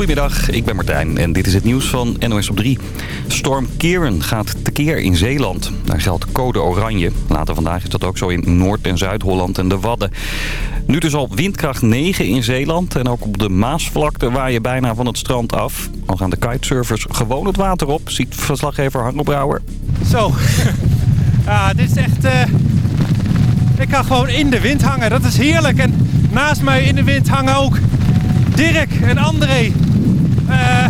Goedemiddag, ik ben Martijn en dit is het nieuws van NOS op 3. Storm Kieran gaat tekeer in Zeeland. Daar geldt code oranje. Later vandaag is dat ook zo in Noord- en Zuid-Holland en de Wadden. Nu dus al windkracht 9 in Zeeland en ook op de Maasvlakte waar je bijna van het strand af. Al gaan de kitesurfers gewoon het water op, ziet verslaggever Hanno Brouwer. Zo, ja, dit is echt... eh, Ik kan gewoon in de wind hangen, dat is heerlijk. En naast mij in de wind hangen ook Dirk en André. Eh,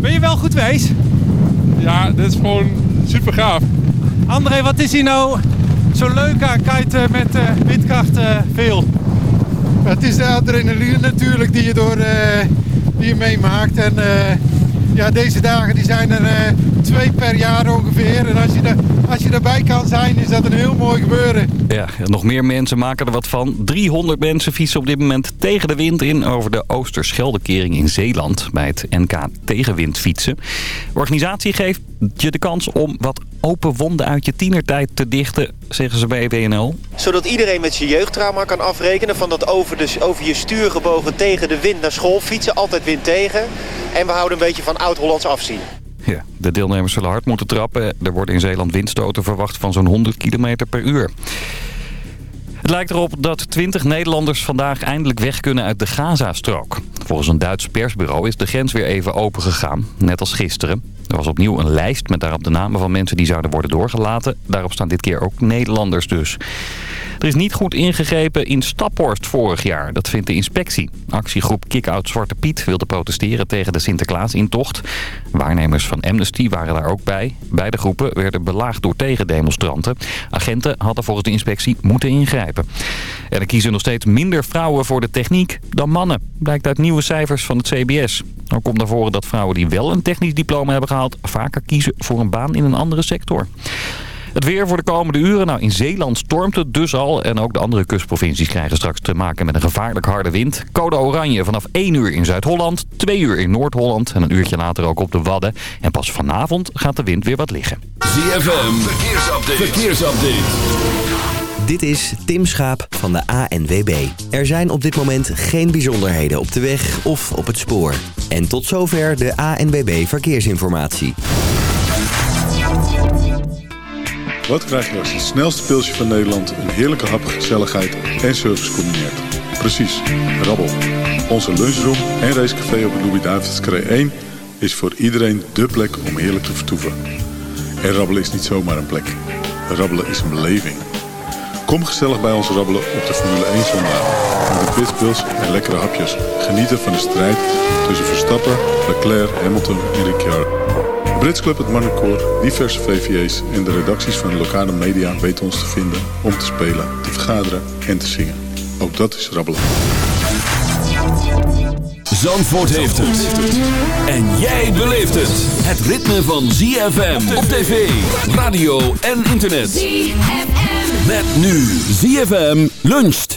ben je wel goed wees? Ja, dit is gewoon super gaaf. André, wat is hier nou zo leuk aan kiten met eh, windkracht eh, veel? Het is de adrenaline natuurlijk die je, door, eh, die je meemaakt. En eh, ja, deze dagen die zijn er eh, twee per jaar ongeveer. En als je, er, als je erbij kan zijn, is dat een heel mooi gebeuren. Ja, nog meer mensen maken er wat van. 300 mensen fietsen op dit moment tegen de wind in over de Oosterscheldekering in Zeeland. Bij het NK Tegenwind fietsen. De organisatie geeft je de kans om wat open wonden uit je tienertijd te dichten, zeggen ze bij WNL. Zodat iedereen met zijn jeugdtrauma kan afrekenen van dat over, de, over je stuur gebogen tegen de wind naar school fietsen. Altijd wind tegen. En we houden een beetje van oud-Hollands afzien. Ja, de deelnemers zullen hard moeten trappen. Er worden in Zeeland windstoten verwacht van zo'n 100 km per uur. Het lijkt erop dat 20 Nederlanders vandaag eindelijk weg kunnen uit de Gazastrook. Volgens een Duits persbureau is de grens weer even open gegaan, net als gisteren. Er was opnieuw een lijst met daarop de namen van mensen die zouden worden doorgelaten. Daarop staan dit keer ook Nederlanders dus. Er is niet goed ingegrepen in Staphorst vorig jaar, dat vindt de inspectie. Actiegroep Kick-Out Zwarte Piet wilde protesteren tegen de Sinterklaasintocht. Waarnemers van Amnesty waren daar ook bij. Beide groepen werden belaagd door tegendemonstranten. Agenten hadden volgens de inspectie moeten ingrijpen. En er kiezen nog steeds minder vrouwen voor de techniek dan mannen. Blijkt uit nieuwe cijfers van het CBS. Ook komt naar voren dat vrouwen die wel een technisch diploma hebben gehaald... vaker kiezen voor een baan in een andere sector. Het weer voor de komende uren. Nou, in Zeeland stormt het dus al. En ook de andere kustprovincies krijgen straks te maken met een gevaarlijk harde wind. Code oranje vanaf 1 uur in Zuid-Holland, 2 uur in Noord-Holland... en een uurtje later ook op de Wadden. En pas vanavond gaat de wind weer wat liggen. ZFM, verkeersupdate. verkeersupdate. Dit is Tim Schaap van de ANWB. Er zijn op dit moment geen bijzonderheden op de weg of op het spoor. En tot zover de ANWB Verkeersinformatie. Wat krijg je als het snelste pilsje van Nederland... een heerlijke hap, gezelligheid en service combineert? Precies, rabbel. Onze lunchroom en racecafé op de Louis-David's 1... is voor iedereen dé plek om heerlijk te vertoeven. En rabbelen is niet zomaar een plek. Rabbelen is een beleving. Kom gezellig bij ons rabbelen op de Formule 1 zondag. Met de pitbulls en lekkere hapjes. Genieten van de strijd tussen Verstappen, Leclerc, Hamilton en Ricciardo. Brits Club, het Marnecoor, diverse VVA's en de redacties van de lokale media weten ons te vinden om te spelen, te vergaderen en te zingen. Ook dat is rabbelen. Zandvoort heeft het. En jij beleeft het. Het ritme van ZFM op tv, radio en internet. ZFM. Met nu ZFM luncht.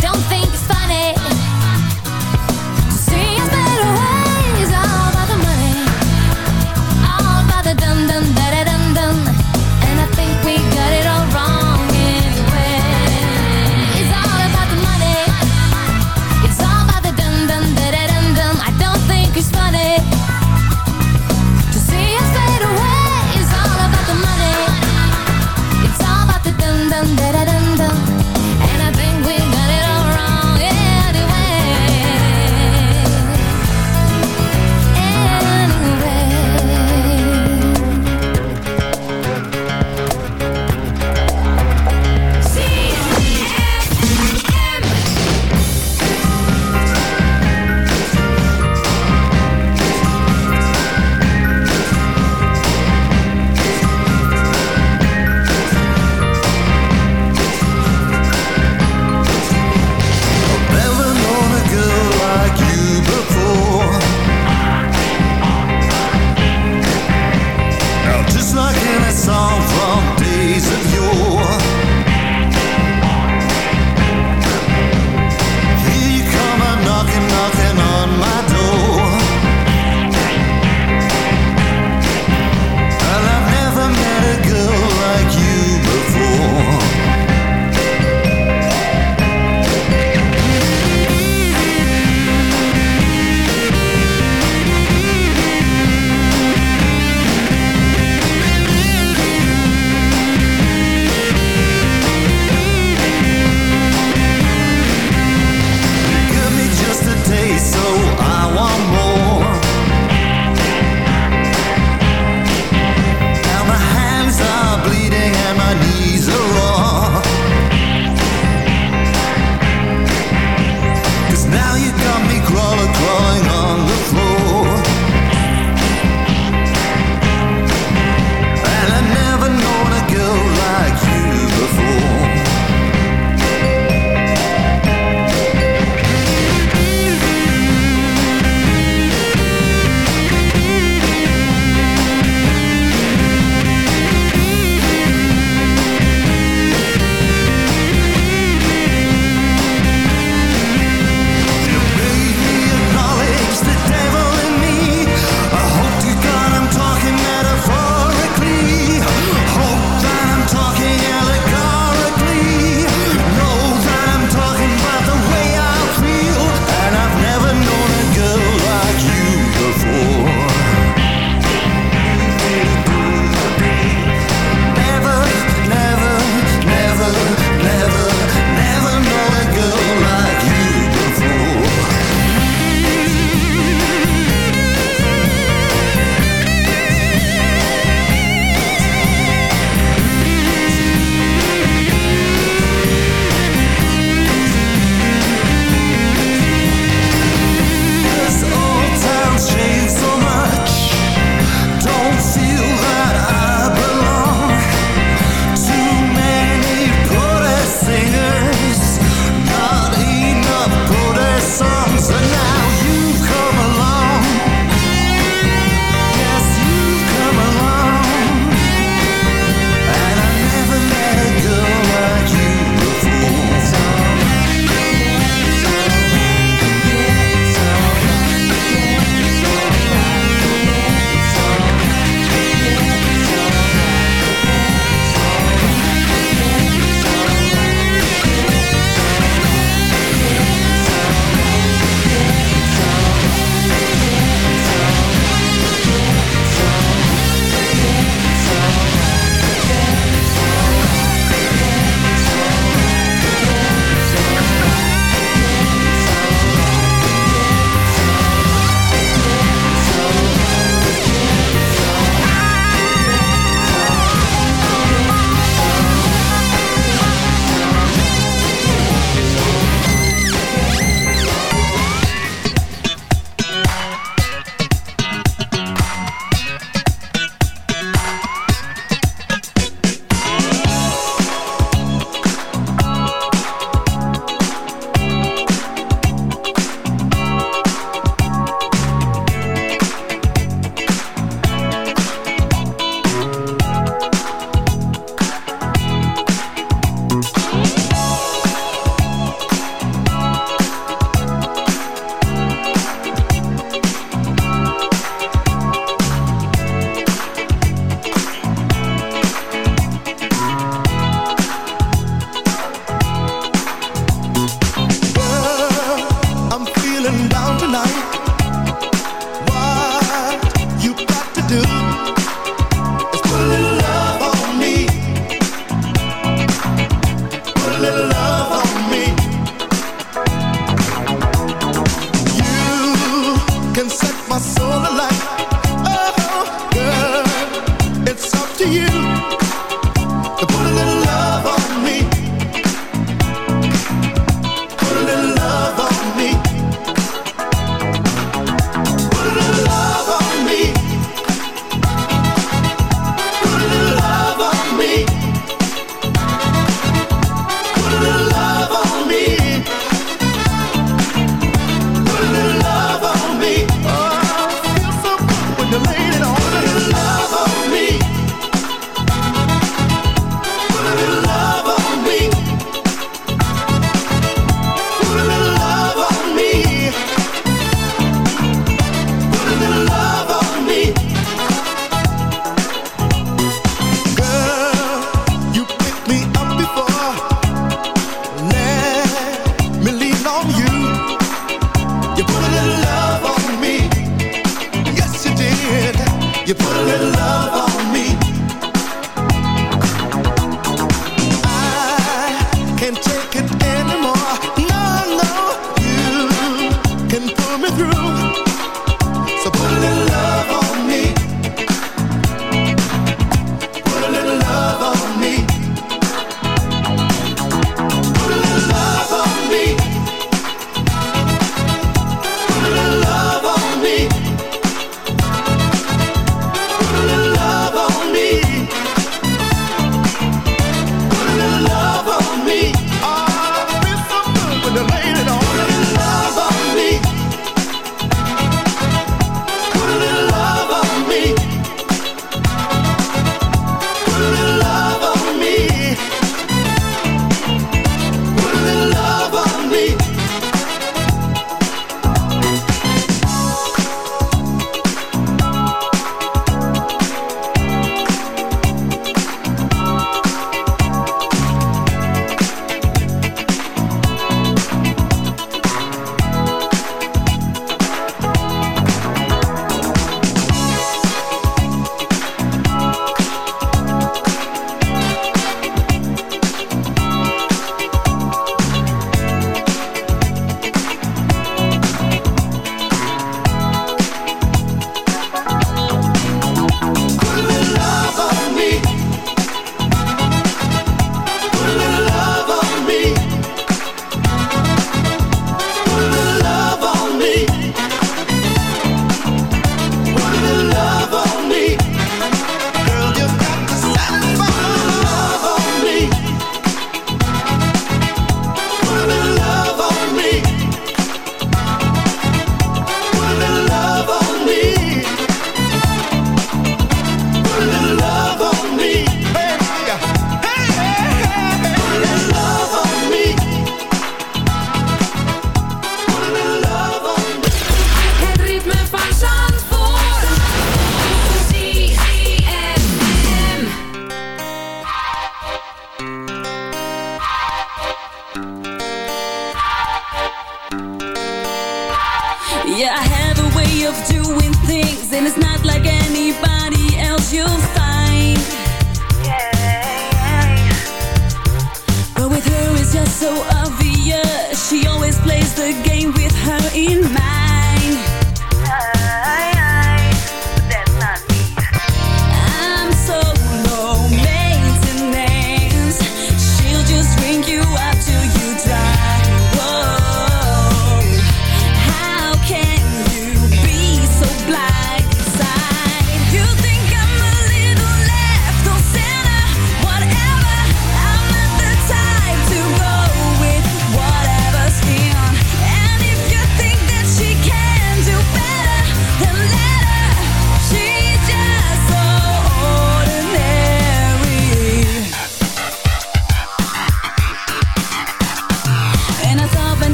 don't think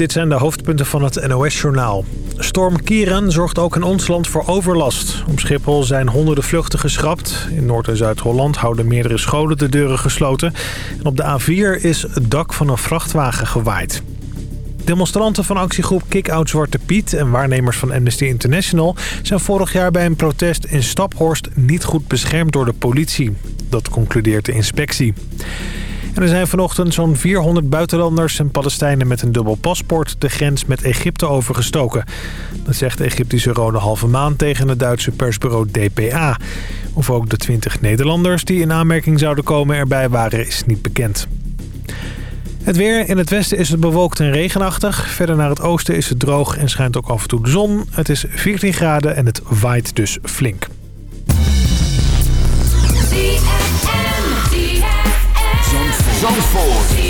dit zijn de hoofdpunten van het NOS-journaal. Storm Kieran zorgt ook in ons land voor overlast. Op Schiphol zijn honderden vluchten geschrapt. In Noord- en Zuid-Holland houden meerdere scholen de deuren gesloten. En op de A4 is het dak van een vrachtwagen gewaaid. Demonstranten van actiegroep Kick-Out Zwarte Piet en waarnemers van Amnesty International... zijn vorig jaar bij een protest in Staphorst niet goed beschermd door de politie. Dat concludeert de inspectie. En er zijn vanochtend zo'n 400 buitenlanders en Palestijnen met een dubbel paspoort de grens met Egypte overgestoken. Dat zegt de Egyptische Rode Halve Maan tegen het Duitse persbureau DPA. Of ook de 20 Nederlanders die in aanmerking zouden komen erbij waren is niet bekend. Het weer. In het westen is het bewolkt en regenachtig. Verder naar het oosten is het droog en schijnt ook af en toe de zon. Het is 14 graden en het waait dus flink. Zandvoort.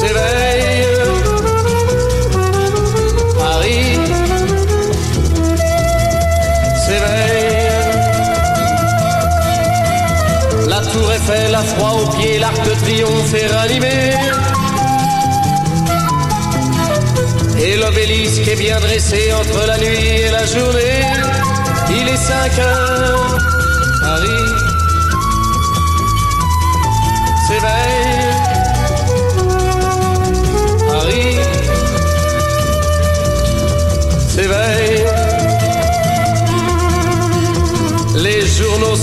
s'éveille. Paris s'éveille. La tour Eiffel a froid aux pieds, l'arc de triomphe est ranimé. Et l'obélisque est bien dressé entre la nuit et la journée. Il est 5 heures,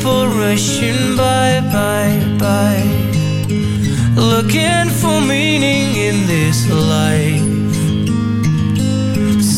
People rushing by, by, by, looking for meaning in this life.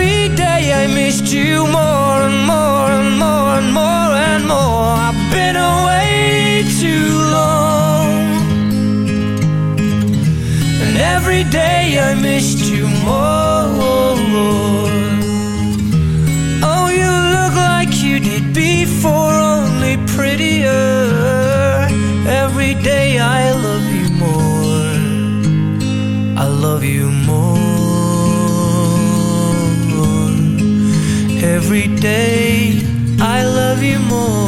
Every day I missed you more and more and more and more and more. I've been away too long. And every day I missed you more. Every day I love you more.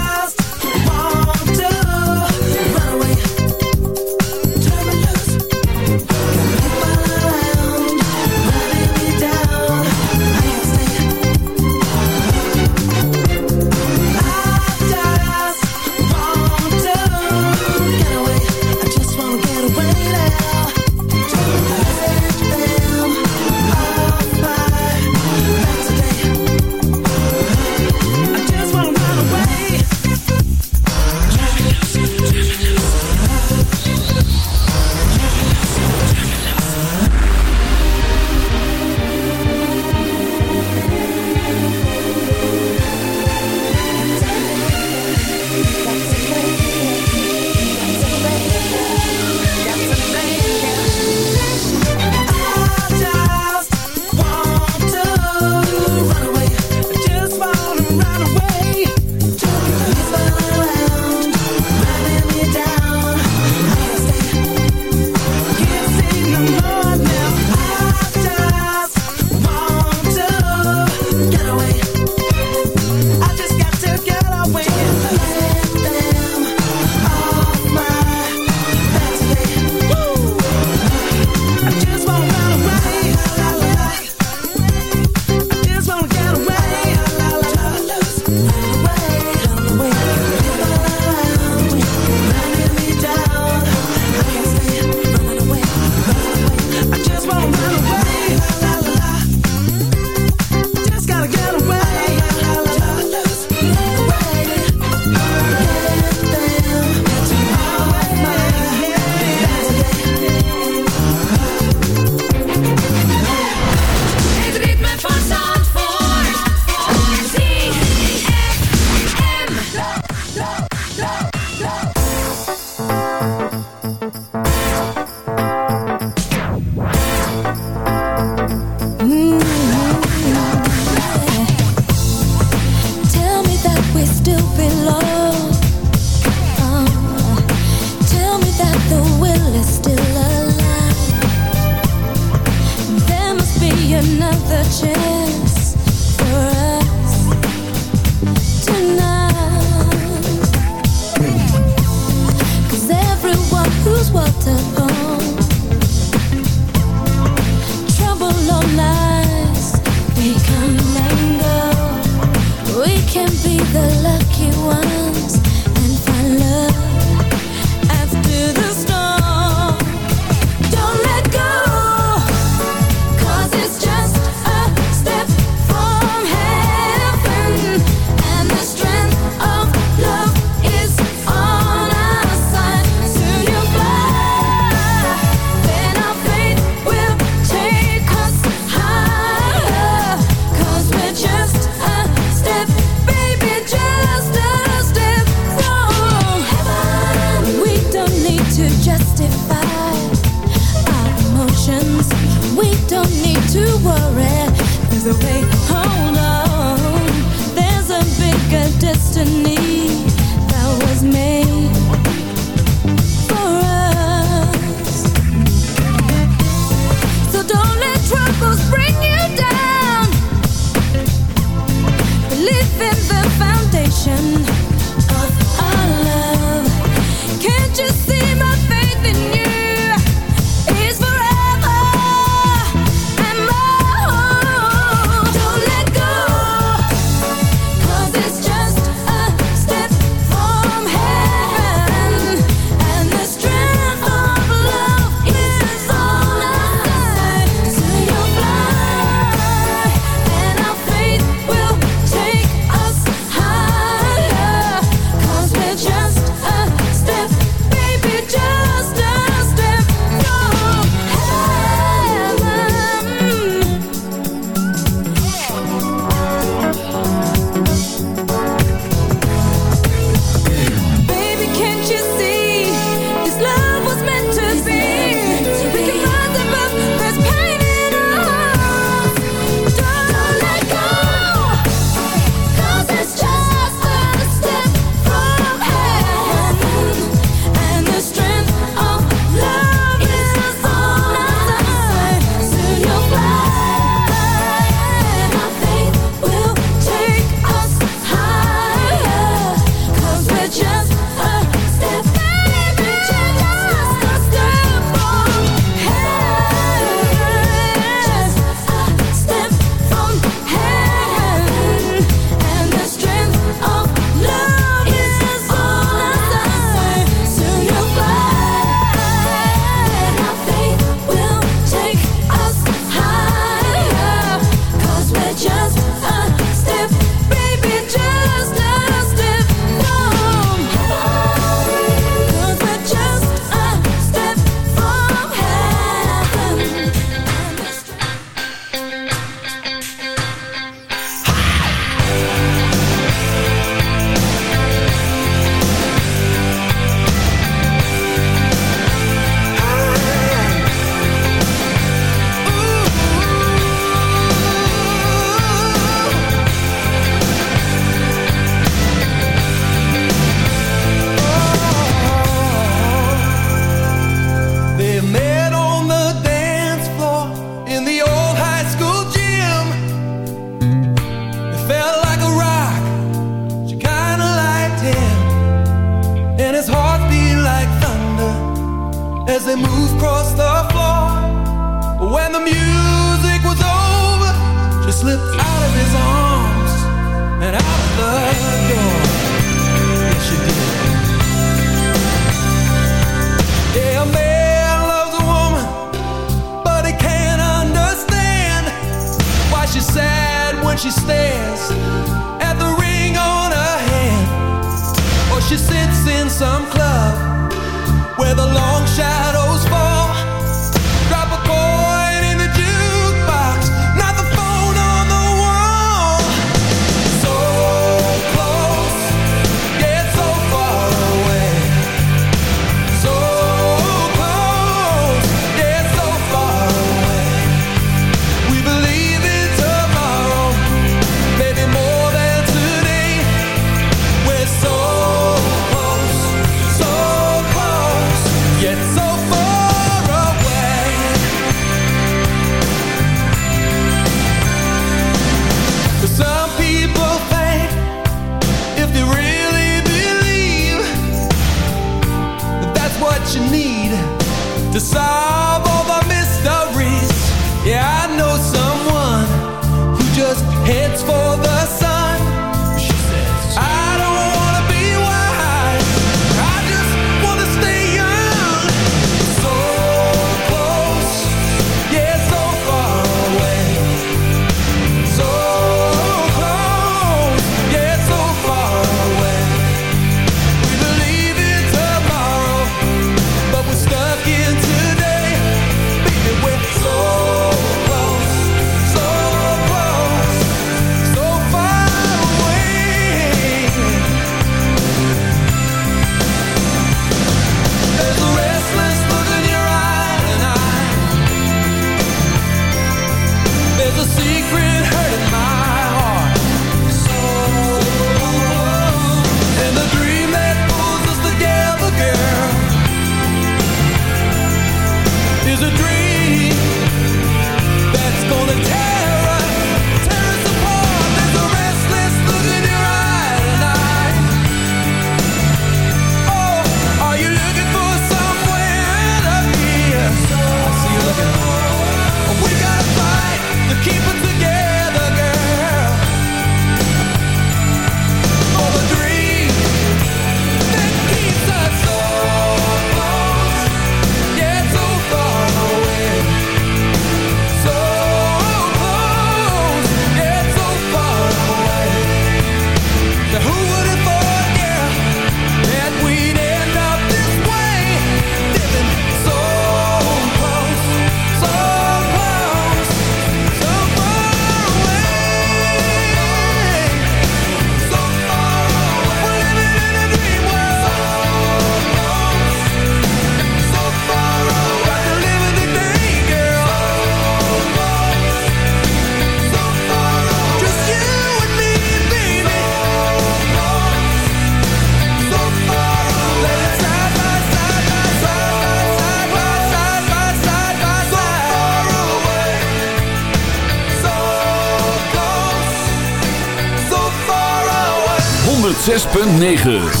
9.